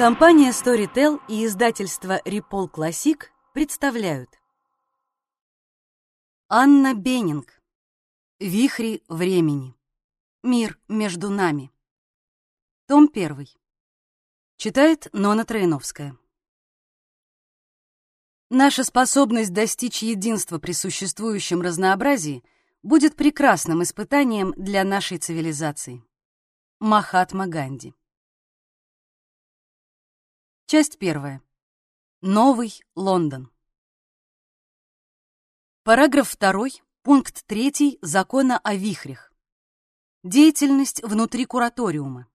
Компания Storytel и издательство Репол Классик представляют. Анна Беннинг. Вихри времени Мир между нами Том 1 Читает Нона Троиновская. Наша способность достичь единства при существующем разнообразии будет прекрасным испытанием для нашей цивилизации. Махатма Ганди Часть первая. Новый Лондон. Параграф 2, пункт 3 Закона о вихрях. Деятельность внутри кураториума.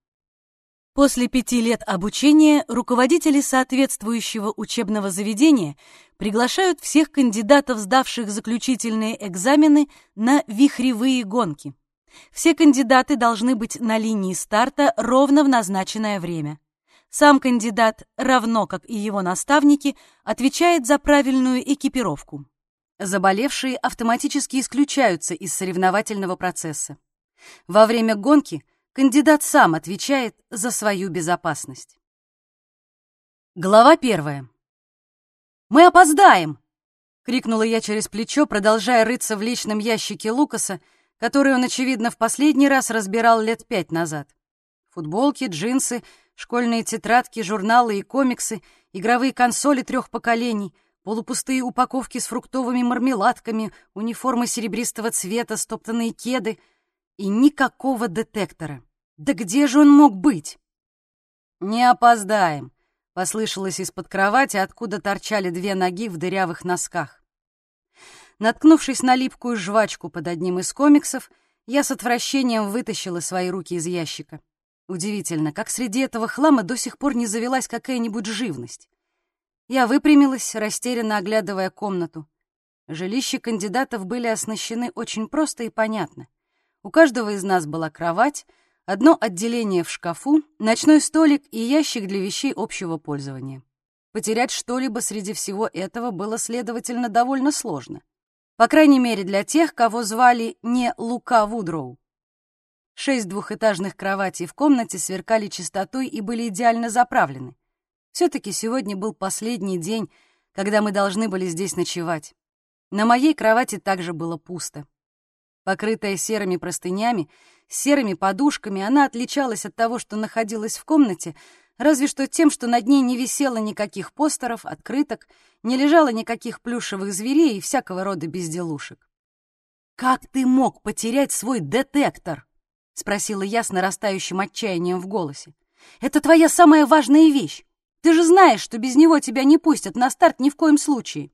После пяти лет обучения руководители соответствующего учебного заведения приглашают всех кандидатов, сдавших заключительные экзамены, на вихревые гонки. Все кандидаты должны быть на линии старта ровно в назначенное время. Сам кандидат, равно как и его наставники, отвечает за правильную экипировку. Заболевшие автоматически исключаются из соревновательного процесса. Во время гонки кандидат сам отвечает за свою безопасность. Глава первая. «Мы опоздаем!» — крикнула я через плечо, продолжая рыться в личном ящике Лукаса, который он, очевидно, в последний раз разбирал лет пять назад. Футболки, джинсы — Школьные тетрадки, журналы и комиксы, игровые консоли трех поколений, полупустые упаковки с фруктовыми мармеладками, униформы серебристого цвета, стоптанные кеды и никакого детектора. Да где же он мог быть? «Не опоздаем», — послышалось из-под кровати, откуда торчали две ноги в дырявых носках. Наткнувшись на липкую жвачку под одним из комиксов, я с отвращением вытащила свои руки из ящика. Удивительно, как среди этого хлама до сих пор не завелась какая-нибудь живность. Я выпрямилась, растерянно оглядывая комнату. Жилища кандидатов были оснащены очень просто и понятно. У каждого из нас была кровать, одно отделение в шкафу, ночной столик и ящик для вещей общего пользования. Потерять что-либо среди всего этого было, следовательно, довольно сложно. По крайней мере, для тех, кого звали не Лука Вудроу. Шесть двухэтажных кроватей в комнате сверкали чистотой и были идеально заправлены. Все-таки сегодня был последний день, когда мы должны были здесь ночевать. На моей кровати также было пусто. Покрытая серыми простынями, серыми подушками, она отличалась от того, что находилась в комнате, разве что тем, что над ней не висело никаких постеров, открыток, не лежало никаких плюшевых зверей и всякого рода безделушек. «Как ты мог потерять свой детектор?» — спросила я с нарастающим отчаянием в голосе. «Это твоя самая важная вещь. Ты же знаешь, что без него тебя не пустят на старт ни в коем случае».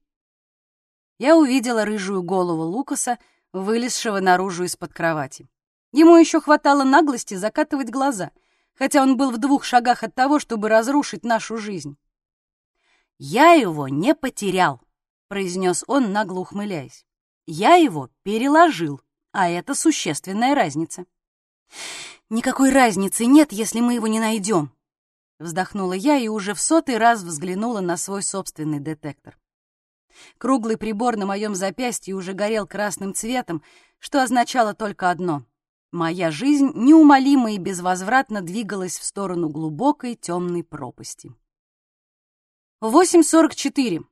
Я увидела рыжую голову Лукаса, вылезшего наружу из-под кровати. Ему еще хватало наглости закатывать глаза, хотя он был в двух шагах от того, чтобы разрушить нашу жизнь. «Я его не потерял», — произнес он, нагло ухмыляясь. «Я его переложил, а это существенная разница». «Никакой разницы нет, если мы его не найдем», — вздохнула я и уже в сотый раз взглянула на свой собственный детектор. Круглый прибор на моем запястье уже горел красным цветом, что означало только одно — моя жизнь неумолимо и безвозвратно двигалась в сторону глубокой темной пропасти. 8.44.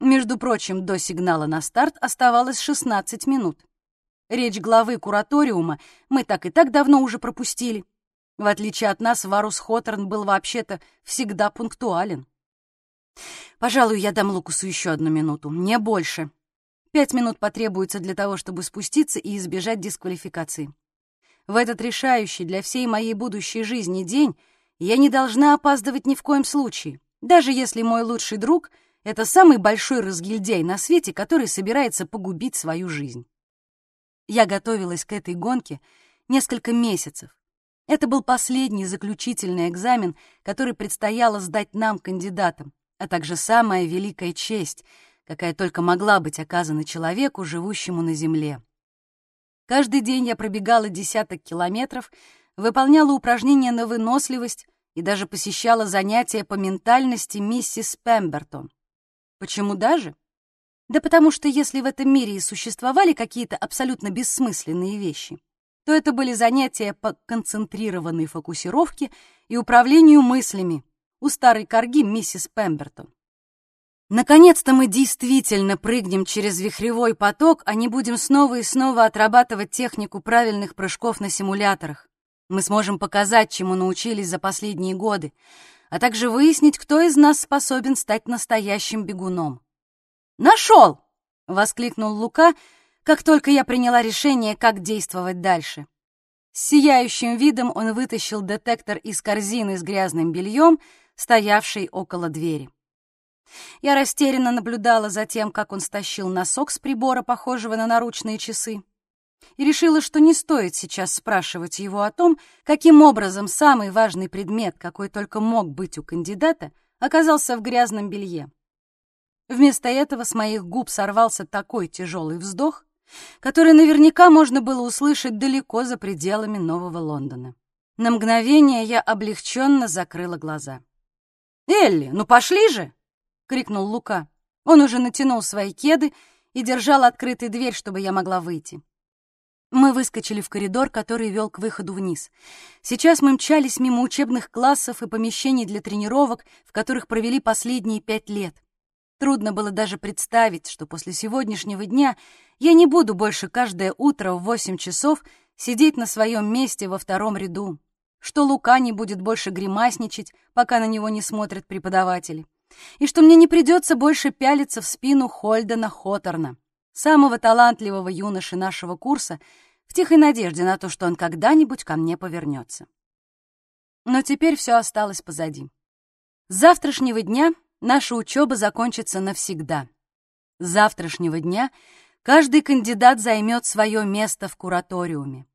Между прочим, до сигнала на старт оставалось 16 минут. Речь главы кураториума мы так и так давно уже пропустили. В отличие от нас, Варус Хоторн был вообще-то всегда пунктуален. Пожалуй, я дам Лукусу еще одну минуту, не больше. Пять минут потребуется для того, чтобы спуститься и избежать дисквалификации. В этот решающий для всей моей будущей жизни день я не должна опаздывать ни в коем случае, даже если мой лучший друг — это самый большой разгильдяй на свете, который собирается погубить свою жизнь. Я готовилась к этой гонке несколько месяцев. Это был последний заключительный экзамен, который предстояло сдать нам, кандидатам, а также самая великая честь, какая только могла быть оказана человеку, живущему на Земле. Каждый день я пробегала десяток километров, выполняла упражнения на выносливость и даже посещала занятия по ментальности миссис Пембертон. Почему даже? Да потому что если в этом мире и существовали какие-то абсолютно бессмысленные вещи, то это были занятия по концентрированной фокусировке и управлению мыслями, у старой корги миссис Пембертон. Наконец-то мы действительно прыгнем через вихревой поток, а не будем снова и снова отрабатывать технику правильных прыжков на симуляторах. Мы сможем показать, чему научились за последние годы, а также выяснить, кто из нас способен стать настоящим бегуном. «Нашел!» — воскликнул Лука, как только я приняла решение, как действовать дальше. С сияющим видом он вытащил детектор из корзины с грязным бельем, стоявшей около двери. Я растерянно наблюдала за тем, как он стащил носок с прибора, похожего на наручные часы, и решила, что не стоит сейчас спрашивать его о том, каким образом самый важный предмет, какой только мог быть у кандидата, оказался в грязном белье. Вместо этого с моих губ сорвался такой тяжелый вздох, который наверняка можно было услышать далеко за пределами Нового Лондона. На мгновение я облегченно закрыла глаза. «Элли, ну пошли же!» крикнул Лука. Он уже натянул свои кеды и держал открытой дверь, чтобы я могла выйти. Мы выскочили в коридор, который вел к выходу вниз. Сейчас мы мчались мимо учебных классов и помещений для тренировок, в которых провели последние пять лет. Трудно было даже представить, что после сегодняшнего дня я не буду больше каждое утро в восемь часов сидеть на своем месте во втором ряду, что Лука не будет больше гримасничать, пока на него не смотрят преподаватели и что мне не придется больше пялиться в спину Хольдена Хоторна, самого талантливого юноши нашего курса, в тихой надежде на то, что он когда-нибудь ко мне повернется. Но теперь все осталось позади. С завтрашнего дня наша учеба закончится навсегда. С завтрашнего дня каждый кандидат займет свое место в кураториуме.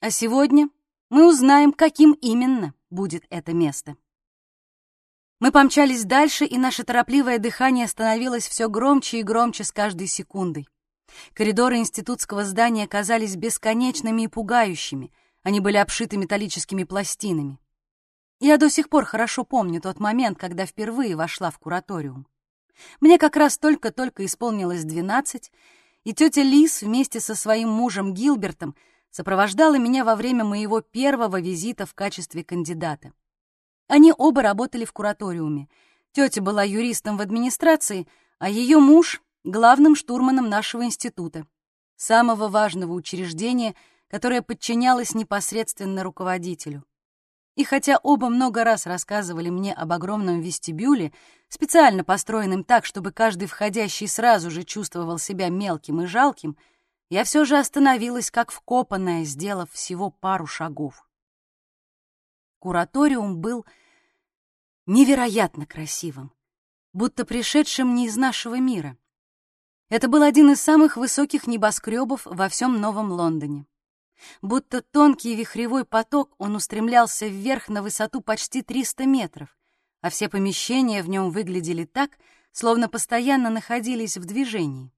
А сегодня мы узнаем, каким именно будет это место. Мы помчались дальше, и наше торопливое дыхание становилось все громче и громче с каждой секундой. Коридоры институтского здания казались бесконечными и пугающими. Они были обшиты металлическими пластинами. Я до сих пор хорошо помню тот момент, когда впервые вошла в кураториум. Мне как раз только-только исполнилось двенадцать, и тетя Лис вместе со своим мужем Гилбертом сопровождала меня во время моего первого визита в качестве кандидата. Они оба работали в кураториуме. Тетя была юристом в администрации, а ее муж — главным штурманом нашего института, самого важного учреждения, которое подчинялось непосредственно руководителю. И хотя оба много раз рассказывали мне об огромном вестибюле, специально построенном так, чтобы каждый входящий сразу же чувствовал себя мелким и жалким, я все же остановилась как вкопанная, сделав всего пару шагов. Кураториум был невероятно красивым, будто пришедшим не из нашего мира. Это был один из самых высоких небоскребов во всем Новом Лондоне. Будто тонкий вихревой поток он устремлялся вверх на высоту почти 300 метров, а все помещения в нем выглядели так, словно постоянно находились в движении.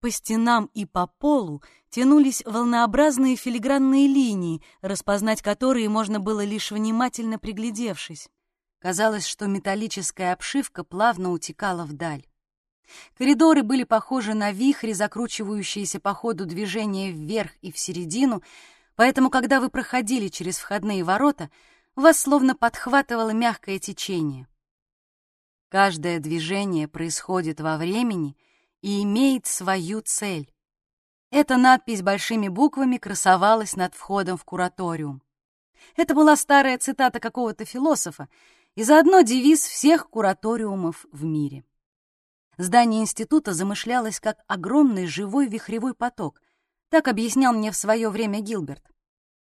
По стенам и по полу тянулись волнообразные филигранные линии, распознать которые можно было лишь внимательно приглядевшись. Казалось, что металлическая обшивка плавно утекала вдаль. Коридоры были похожи на вихри, закручивающиеся по ходу движения вверх и в середину, поэтому, когда вы проходили через входные ворота, вас словно подхватывало мягкое течение. Каждое движение происходит во времени — и имеет свою цель. Эта надпись большими буквами красовалась над входом в кураториум. Это была старая цитата какого-то философа и заодно девиз всех кураториумов в мире. Здание института замышлялось как огромный живой вихревой поток, так объяснял мне в свое время Гилберт.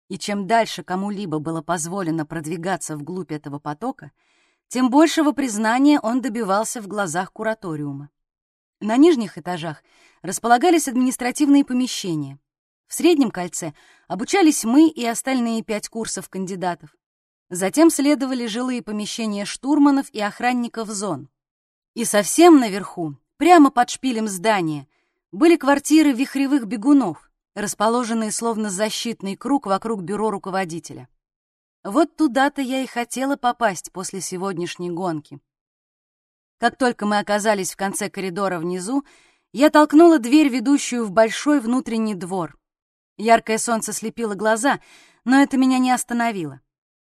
И чем дальше кому-либо было позволено продвигаться вглубь этого потока, тем большего признания он добивался в глазах кураториума. На нижних этажах располагались административные помещения. В среднем кольце обучались мы и остальные пять курсов кандидатов. Затем следовали жилые помещения штурманов и охранников зон. И совсем наверху, прямо под шпилем здания, были квартиры вихревых бегунов, расположенные словно защитный круг вокруг бюро руководителя. Вот туда-то я и хотела попасть после сегодняшней гонки. Как только мы оказались в конце коридора внизу, я толкнула дверь, ведущую в большой внутренний двор. Яркое солнце слепило глаза, но это меня не остановило.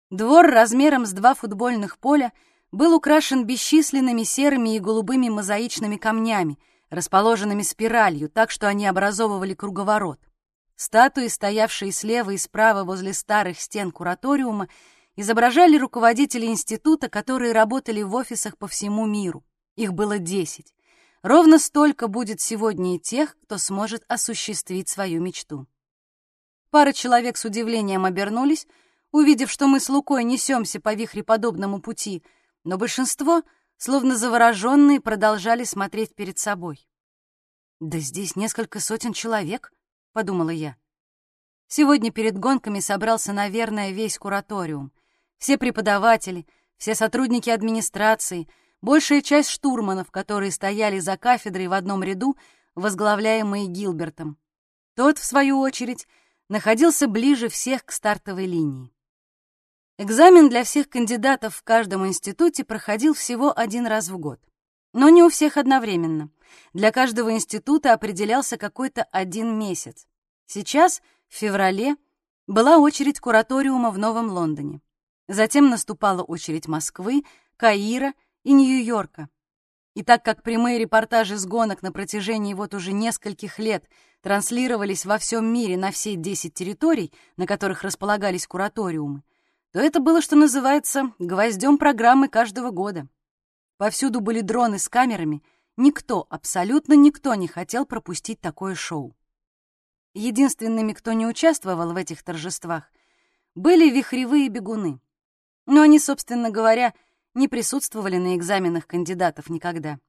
Двор размером с два футбольных поля был украшен бесчисленными серыми и голубыми мозаичными камнями, расположенными спиралью, так что они образовывали круговорот. Статуи, стоявшие слева и справа возле старых стен кураториума, изображали руководителей института, которые работали в офисах по всему миру. Их было десять. Ровно столько будет сегодня и тех, кто сможет осуществить свою мечту. Пара человек с удивлением обернулись, увидев, что мы с Лукой несемся по вихреподобному пути, но большинство, словно завороженные, продолжали смотреть перед собой. «Да здесь несколько сотен человек», — подумала я. Сегодня перед гонками собрался, наверное, весь кураториум. Все преподаватели, все сотрудники администрации, большая часть штурманов, которые стояли за кафедрой в одном ряду, возглавляемые Гилбертом. Тот, в свою очередь, находился ближе всех к стартовой линии. Экзамен для всех кандидатов в каждом институте проходил всего один раз в год. Но не у всех одновременно. Для каждого института определялся какой-то один месяц. Сейчас, в феврале, была очередь кураториума в Новом Лондоне. Затем наступала очередь Москвы, Каира и Нью-Йорка. И так как прямые репортажи с гонок на протяжении вот уже нескольких лет транслировались во всем мире на все 10 территорий, на которых располагались кураториумы, то это было, что называется, гвоздем программы каждого года. Повсюду были дроны с камерами, никто, абсолютно никто не хотел пропустить такое шоу. Единственными, кто не участвовал в этих торжествах, были вихревые бегуны. Но они, собственно говоря, не присутствовали на экзаменах кандидатов никогда.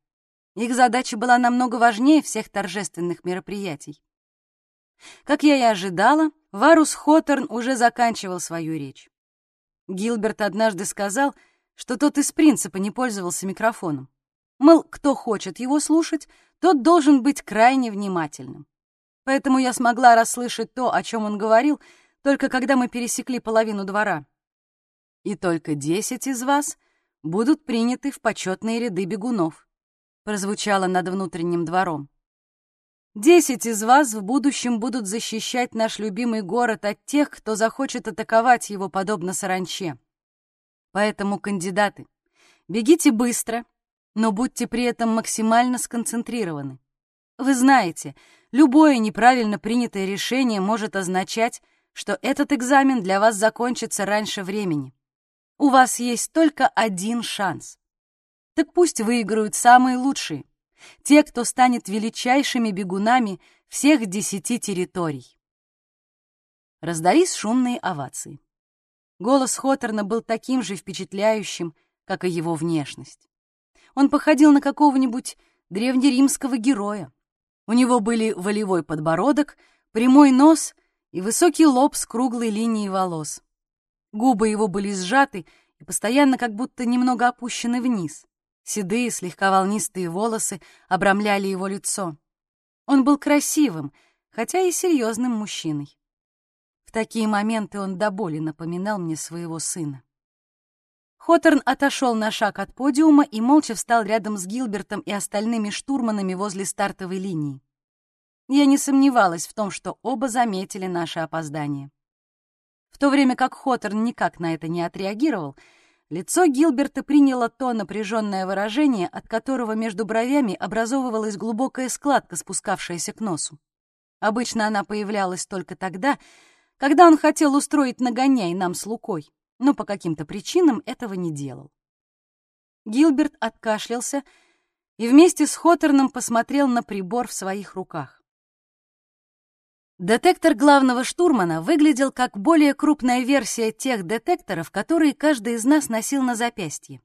Их задача была намного важнее всех торжественных мероприятий. Как я и ожидала, Варус Хоторн уже заканчивал свою речь. Гилберт однажды сказал, что тот из принципа не пользовался микрофоном. Мол, кто хочет его слушать, тот должен быть крайне внимательным. Поэтому я смогла расслышать то, о чем он говорил, только когда мы пересекли половину двора. И только десять из вас будут приняты в почетные ряды бегунов, прозвучало над внутренним двором. Десять из вас в будущем будут защищать наш любимый город от тех, кто захочет атаковать его подобно саранче. Поэтому, кандидаты, бегите быстро, но будьте при этом максимально сконцентрированы. Вы знаете, любое неправильно принятое решение может означать, что этот экзамен для вас закончится раньше времени. У вас есть только один шанс. Так пусть выиграют самые лучшие те, кто станет величайшими бегунами всех десяти территорий. Раздались шумные овации. Голос Хоторна был таким же впечатляющим, как и его внешность. Он походил на какого-нибудь древнеримского героя. У него были волевой подбородок, прямой нос и высокий лоб с круглой линией волос. Губы его были сжаты и постоянно как будто немного опущены вниз. Седые, слегка волнистые волосы обрамляли его лицо. Он был красивым, хотя и серьезным мужчиной. В такие моменты он до боли напоминал мне своего сына. Хоторн отошел на шаг от подиума и молча встал рядом с Гилбертом и остальными штурманами возле стартовой линии. Я не сомневалась в том, что оба заметили наше опоздание. В то время как Хоторн никак на это не отреагировал, Лицо Гилберта приняло то напряженное выражение, от которого между бровями образовывалась глубокая складка, спускавшаяся к носу. Обычно она появлялась только тогда, когда он хотел устроить нагоняй нам с Лукой, но по каким-то причинам этого не делал. Гилберт откашлялся и вместе с Хоторном посмотрел на прибор в своих руках. Детектор главного штурмана выглядел как более крупная версия тех детекторов, которые каждый из нас носил на запястье.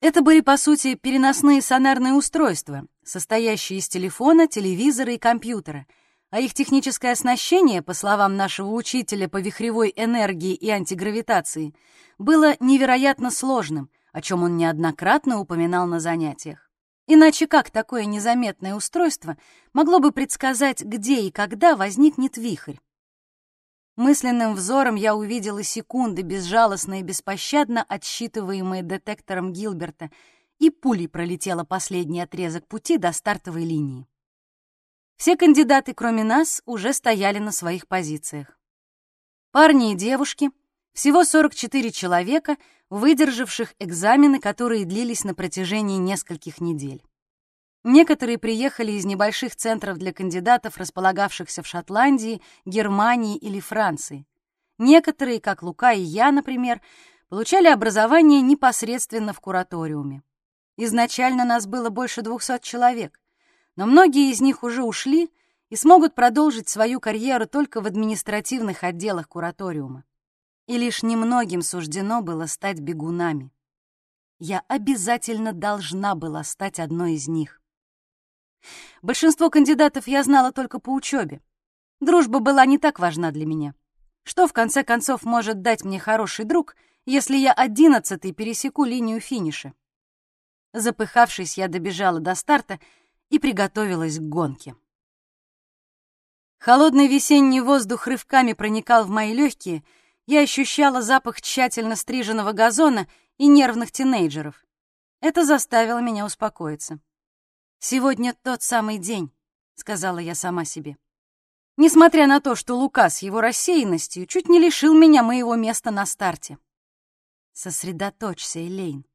Это были, по сути, переносные сонарные устройства, состоящие из телефона, телевизора и компьютера, а их техническое оснащение, по словам нашего учителя по вихревой энергии и антигравитации, было невероятно сложным, о чем он неоднократно упоминал на занятиях. Иначе как такое незаметное устройство могло бы предсказать, где и когда возникнет вихрь? Мысленным взором я увидела секунды, безжалостно и беспощадно отсчитываемые детектором Гилберта, и пулей пролетела последний отрезок пути до стартовой линии. Все кандидаты, кроме нас, уже стояли на своих позициях. Парни и девушки, Всего 44 человека, выдержавших экзамены, которые длились на протяжении нескольких недель. Некоторые приехали из небольших центров для кандидатов, располагавшихся в Шотландии, Германии или Франции. Некоторые, как Лука и я, например, получали образование непосредственно в кураториуме. Изначально нас было больше 200 человек, но многие из них уже ушли и смогут продолжить свою карьеру только в административных отделах кураториума. И лишь немногим суждено было стать бегунами. Я обязательно должна была стать одной из них. Большинство кандидатов я знала только по учебе. Дружба была не так важна для меня. Что, в конце концов, может дать мне хороший друг, если я одиннадцатый пересеку линию финиша? Запыхавшись, я добежала до старта и приготовилась к гонке. Холодный весенний воздух рывками проникал в мои легкие, я ощущала запах тщательно стриженного газона и нервных тинейджеров. Это заставило меня успокоиться. «Сегодня тот самый день», — сказала я сама себе. Несмотря на то, что Лука с его рассеянностью чуть не лишил меня моего места на старте. Сосредоточься, Элейн.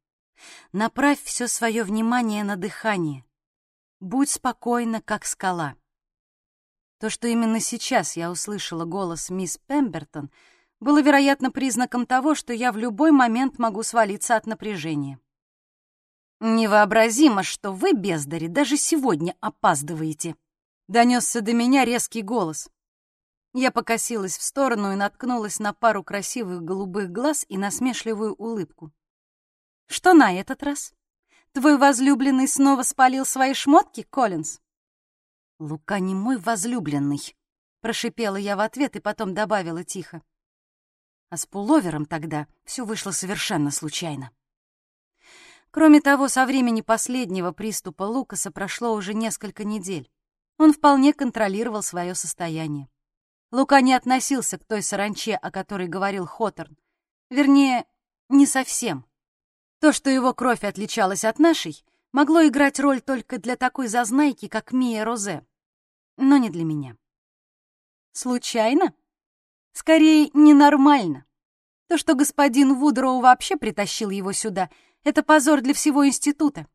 Направь все свое внимание на дыхание. Будь спокойна, как скала. То, что именно сейчас я услышала голос мисс Пембертон, было, вероятно, признаком того, что я в любой момент могу свалиться от напряжения. «Невообразимо, что вы, бездари, даже сегодня опаздываете», — донесся до меня резкий голос. Я покосилась в сторону и наткнулась на пару красивых голубых глаз и насмешливую улыбку. «Что на этот раз? Твой возлюбленный снова спалил свои шмотки, Коллинз?» «Лука не мой возлюбленный», — прошипела я в ответ и потом добавила тихо. А с пуловером тогда все вышло совершенно случайно. Кроме того, со времени последнего приступа Лукаса прошло уже несколько недель. Он вполне контролировал свое состояние. Лука не относился к той саранче, о которой говорил Хоторн. Вернее, не совсем. То, что его кровь отличалась от нашей, могло играть роль только для такой зазнайки, как Мия Розе. Но не для меня. Случайно? Скорее, ненормально. То, что господин Вудроу вообще притащил его сюда, это позор для всего института.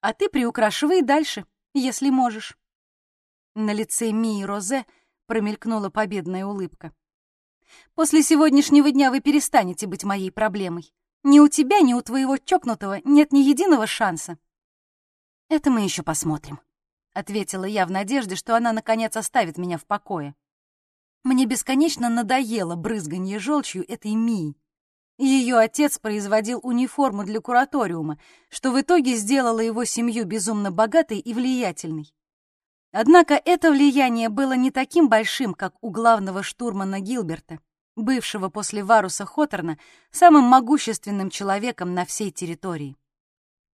А ты приукрашивай дальше, если можешь. На лице Мии Розе промелькнула победная улыбка. После сегодняшнего дня вы перестанете быть моей проблемой. Ни у тебя, ни у твоего чокнутого нет ни единого шанса. Это мы еще посмотрим, — ответила я в надежде, что она, наконец, оставит меня в покое. Мне бесконечно надоело брызганье желчью этой Мии. Ее отец производил униформу для кураториума, что в итоге сделало его семью безумно богатой и влиятельной. Однако это влияние было не таким большим, как у главного штурмана Гилберта бывшего после Варуса Хоторна самым могущественным человеком на всей территории.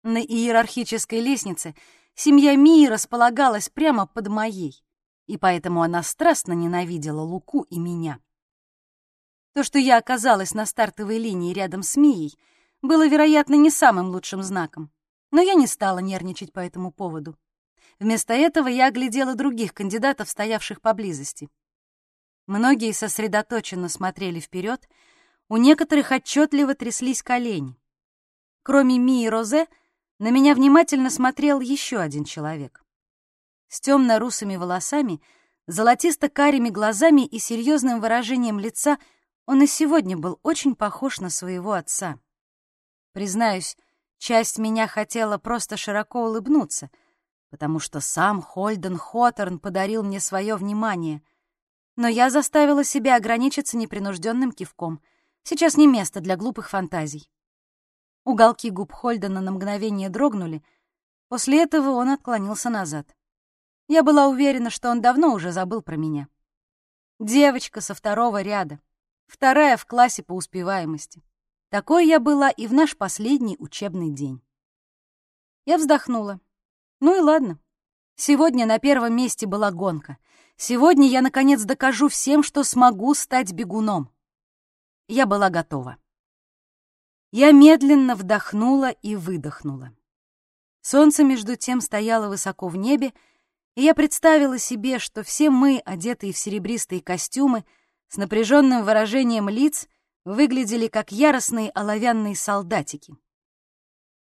На иерархической лестнице семья Мии располагалась прямо под моей, и поэтому она страстно ненавидела Луку и меня. То, что я оказалась на стартовой линии рядом с Мией, было, вероятно, не самым лучшим знаком, но я не стала нервничать по этому поводу. Вместо этого я оглядела других кандидатов, стоявших поблизости. Многие сосредоточенно смотрели вперед, у некоторых отчетливо тряслись колени. Кроме Мии Розе, на меня внимательно смотрел еще один человек. С темно-русыми волосами, золотисто-карими глазами и серьезным выражением лица он и сегодня был очень похож на своего отца. Признаюсь, часть меня хотела просто широко улыбнуться, потому что сам Хольден Хоторн подарил мне свое внимание — но я заставила себя ограничиться непринужденным кивком. Сейчас не место для глупых фантазий. Уголки губ Хольдена на мгновение дрогнули. После этого он отклонился назад. Я была уверена, что он давно уже забыл про меня. Девочка со второго ряда. Вторая в классе по успеваемости. Такой я была и в наш последний учебный день. Я вздохнула. Ну и ладно. Сегодня на первом месте была гонка — Сегодня я, наконец, докажу всем, что смогу стать бегуном. Я была готова. Я медленно вдохнула и выдохнула. Солнце, между тем, стояло высоко в небе, и я представила себе, что все мы, одетые в серебристые костюмы, с напряженным выражением лиц, выглядели как яростные оловянные солдатики.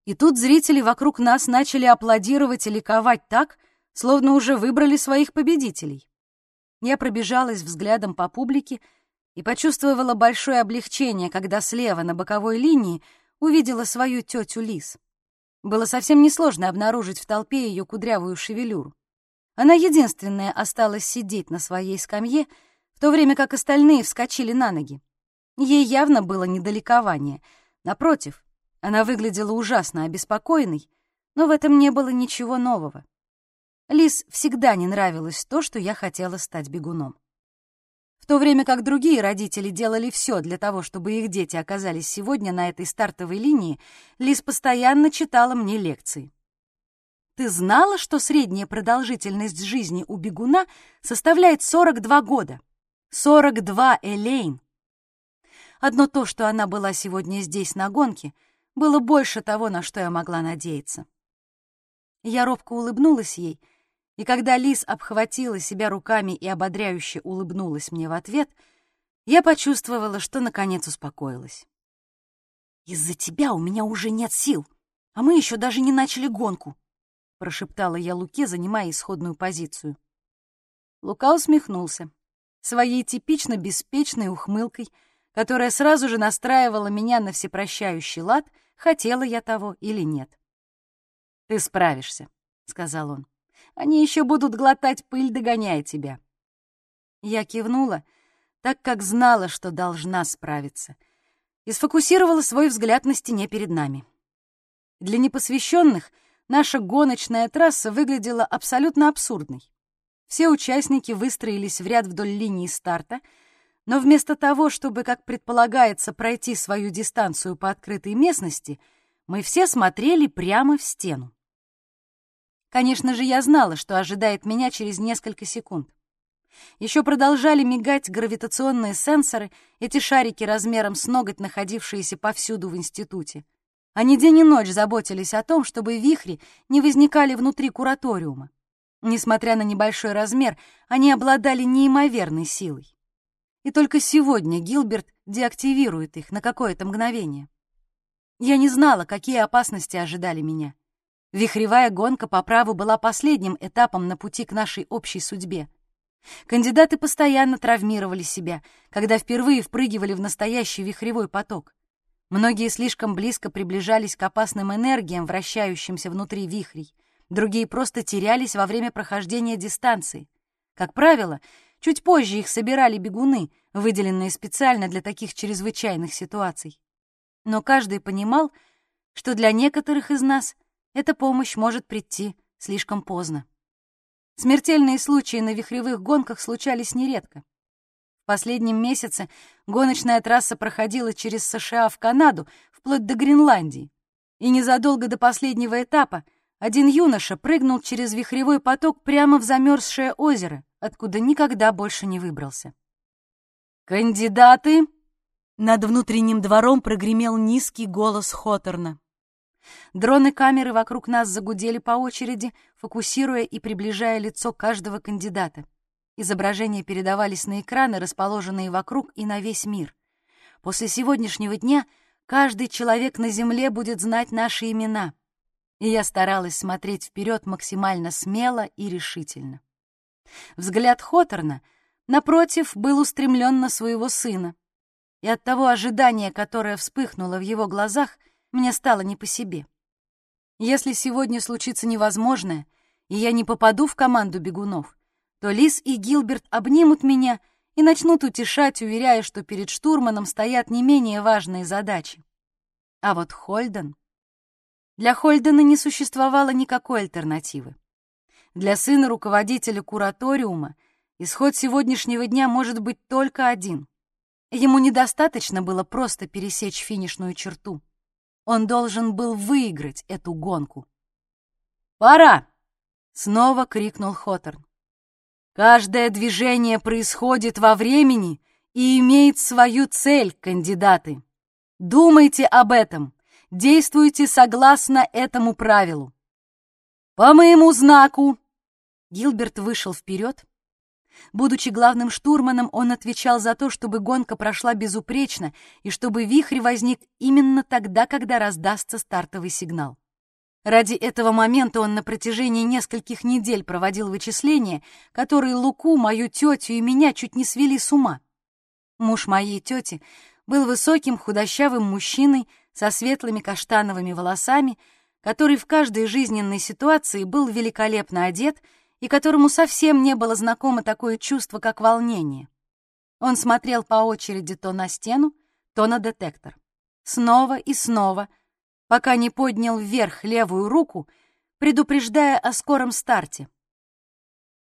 И тут зрители вокруг нас начали аплодировать и ликовать так, словно уже выбрали своих победителей. Я пробежалась взглядом по публике и почувствовала большое облегчение, когда слева на боковой линии увидела свою тетю Лис. Было совсем несложно обнаружить в толпе ее кудрявую шевелюру. Она единственная осталась сидеть на своей скамье, в то время как остальные вскочили на ноги. Ей явно было недалекование. Напротив, она выглядела ужасно обеспокоенной, но в этом не было ничего нового. Лис всегда не нравилось то, что я хотела стать бегуном. В то время как другие родители делали все для того, чтобы их дети оказались сегодня на этой стартовой линии, Лис постоянно читала мне лекции. Ты знала, что средняя продолжительность жизни у бегуна составляет 42 года? 42, Элейн! Одно то, что она была сегодня здесь на гонке, было больше того, на что я могла надеяться. Я робко улыбнулась ей — и когда Лис обхватила себя руками и ободряюще улыбнулась мне в ответ, я почувствовала, что наконец успокоилась. «Из-за тебя у меня уже нет сил, а мы еще даже не начали гонку», — прошептала я Луке, занимая исходную позицию. Лука усмехнулся своей типично беспечной ухмылкой, которая сразу же настраивала меня на всепрощающий лад, хотела я того или нет. «Ты справишься», — сказал он. Они еще будут глотать пыль, догоняя тебя». Я кивнула, так как знала, что должна справиться, и сфокусировала свой взгляд на стене перед нами. Для непосвященных наша гоночная трасса выглядела абсолютно абсурдной. Все участники выстроились в ряд вдоль линии старта, но вместо того, чтобы, как предполагается, пройти свою дистанцию по открытой местности, мы все смотрели прямо в стену. Конечно же, я знала, что ожидает меня через несколько секунд. Еще продолжали мигать гравитационные сенсоры, эти шарики размером с ноготь, находившиеся повсюду в институте. Они день и ночь заботились о том, чтобы вихри не возникали внутри кураториума. Несмотря на небольшой размер, они обладали неимоверной силой. И только сегодня Гилберт деактивирует их на какое-то мгновение. Я не знала, какие опасности ожидали меня. Вихревая гонка по праву была последним этапом на пути к нашей общей судьбе. Кандидаты постоянно травмировали себя, когда впервые впрыгивали в настоящий вихревой поток. Многие слишком близко приближались к опасным энергиям, вращающимся внутри вихрей. Другие просто терялись во время прохождения дистанции. Как правило, чуть позже их собирали бегуны, выделенные специально для таких чрезвычайных ситуаций. Но каждый понимал, что для некоторых из нас эта помощь может прийти слишком поздно. Смертельные случаи на вихревых гонках случались нередко. В последнем месяце гоночная трасса проходила через США в Канаду, вплоть до Гренландии. И незадолго до последнего этапа один юноша прыгнул через вихревой поток прямо в замерзшее озеро, откуда никогда больше не выбрался. «Кандидаты!» Над внутренним двором прогремел низкий голос Хоторна. Дроны камеры вокруг нас загудели по очереди, фокусируя и приближая лицо каждого кандидата. Изображения передавались на экраны, расположенные вокруг и на весь мир. После сегодняшнего дня каждый человек на Земле будет знать наши имена. И я старалась смотреть вперед максимально смело и решительно. Взгляд Хоторна, напротив, был устремлен на своего сына. И от того ожидания, которое вспыхнуло в его глазах — мне стало не по себе. Если сегодня случится невозможное, и я не попаду в команду бегунов, то Лис и Гилберт обнимут меня и начнут утешать, уверяя, что перед штурманом стоят не менее важные задачи. А вот Хольден... Для Хольдена не существовало никакой альтернативы. Для сына руководителя кураториума исход сегодняшнего дня может быть только один. Ему недостаточно было просто пересечь финишную черту. Он должен был выиграть эту гонку. «Пора!» — снова крикнул Хоторн. «Каждое движение происходит во времени и имеет свою цель, кандидаты. Думайте об этом, действуйте согласно этому правилу. По моему знаку...» Гилберт вышел вперед. Будучи главным штурманом, он отвечал за то, чтобы гонка прошла безупречно и чтобы вихрь возник именно тогда, когда раздастся стартовый сигнал. Ради этого момента он на протяжении нескольких недель проводил вычисления, которые Луку, мою тетю и меня чуть не свели с ума. Муж моей тети был высоким худощавым мужчиной со светлыми каштановыми волосами, который в каждой жизненной ситуации был великолепно одет и которому совсем не было знакомо такое чувство, как волнение. Он смотрел по очереди то на стену, то на детектор. Снова и снова, пока не поднял вверх левую руку, предупреждая о скором старте.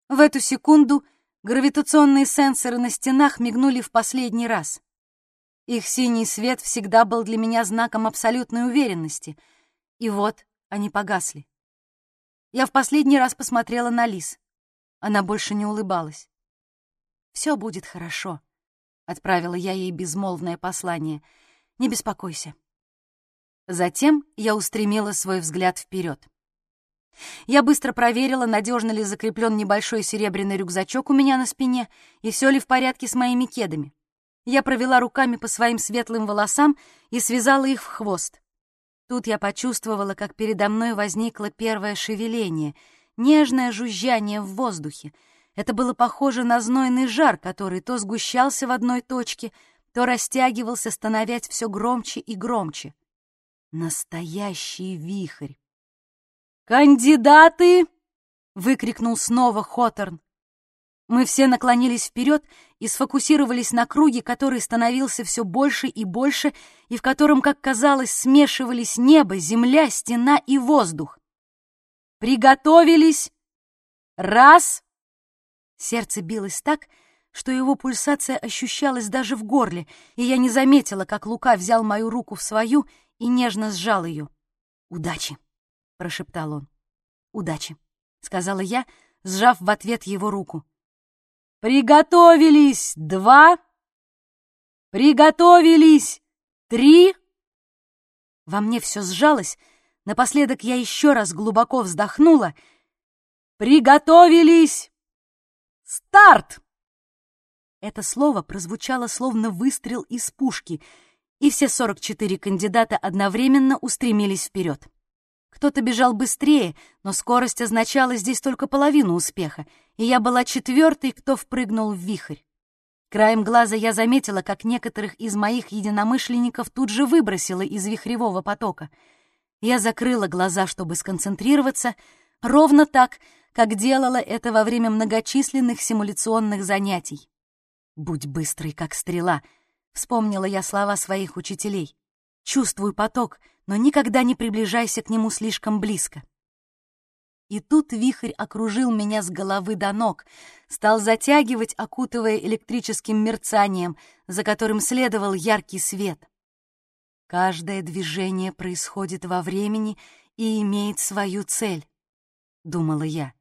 В эту секунду гравитационные сенсоры на стенах мигнули в последний раз. Их синий свет всегда был для меня знаком абсолютной уверенности, и вот они погасли. Я в последний раз посмотрела на Лис. Она больше не улыбалась. «Все будет хорошо», — отправила я ей безмолвное послание. «Не беспокойся». Затем я устремила свой взгляд вперед. Я быстро проверила, надежно ли закреплен небольшой серебряный рюкзачок у меня на спине и все ли в порядке с моими кедами. Я провела руками по своим светлым волосам и связала их в хвост. Тут я почувствовала, как передо мной возникло первое шевеление, нежное жужжание в воздухе. Это было похоже на знойный жар, который то сгущался в одной точке, то растягивался, становясь все громче и громче. Настоящий вихрь. «Кандидаты!» — выкрикнул снова Хоторн. Мы все наклонились вперед и сфокусировались на круге, который становился все больше и больше, и в котором, как казалось, смешивались небо, земля, стена и воздух. «Приготовились! Раз!» Сердце билось так, что его пульсация ощущалась даже в горле, и я не заметила, как Лука взял мою руку в свою и нежно сжал ее. «Удачи!» — прошептал он. «Удачи!» — сказала я, сжав в ответ его руку. Приготовились два. Приготовились три. Во мне все сжалось. Напоследок я еще раз глубоко вздохнула. Приготовились. Старт! Это слово прозвучало словно выстрел из пушки, и все 44 кандидата одновременно устремились вперед. Кто-то бежал быстрее, но скорость означала здесь только половину успеха, и я была четвертой, кто впрыгнул в вихрь. Краем глаза я заметила, как некоторых из моих единомышленников тут же выбросило из вихревого потока. Я закрыла глаза, чтобы сконцентрироваться, ровно так, как делала это во время многочисленных симуляционных занятий. «Будь быстрой, как стрела», — вспомнила я слова своих учителей. «Чувствуй поток, но никогда не приближайся к нему слишком близко. И тут вихрь окружил меня с головы до ног, стал затягивать, окутывая электрическим мерцанием, за которым следовал яркий свет. Каждое движение происходит во времени и имеет свою цель, — думала я.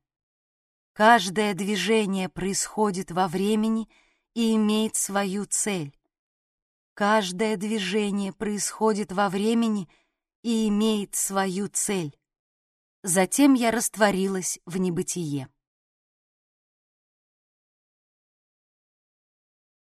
Каждое движение происходит во времени и имеет свою цель. Каждое движение происходит во времени и имеет свою цель. Затем я растворилась в небытие.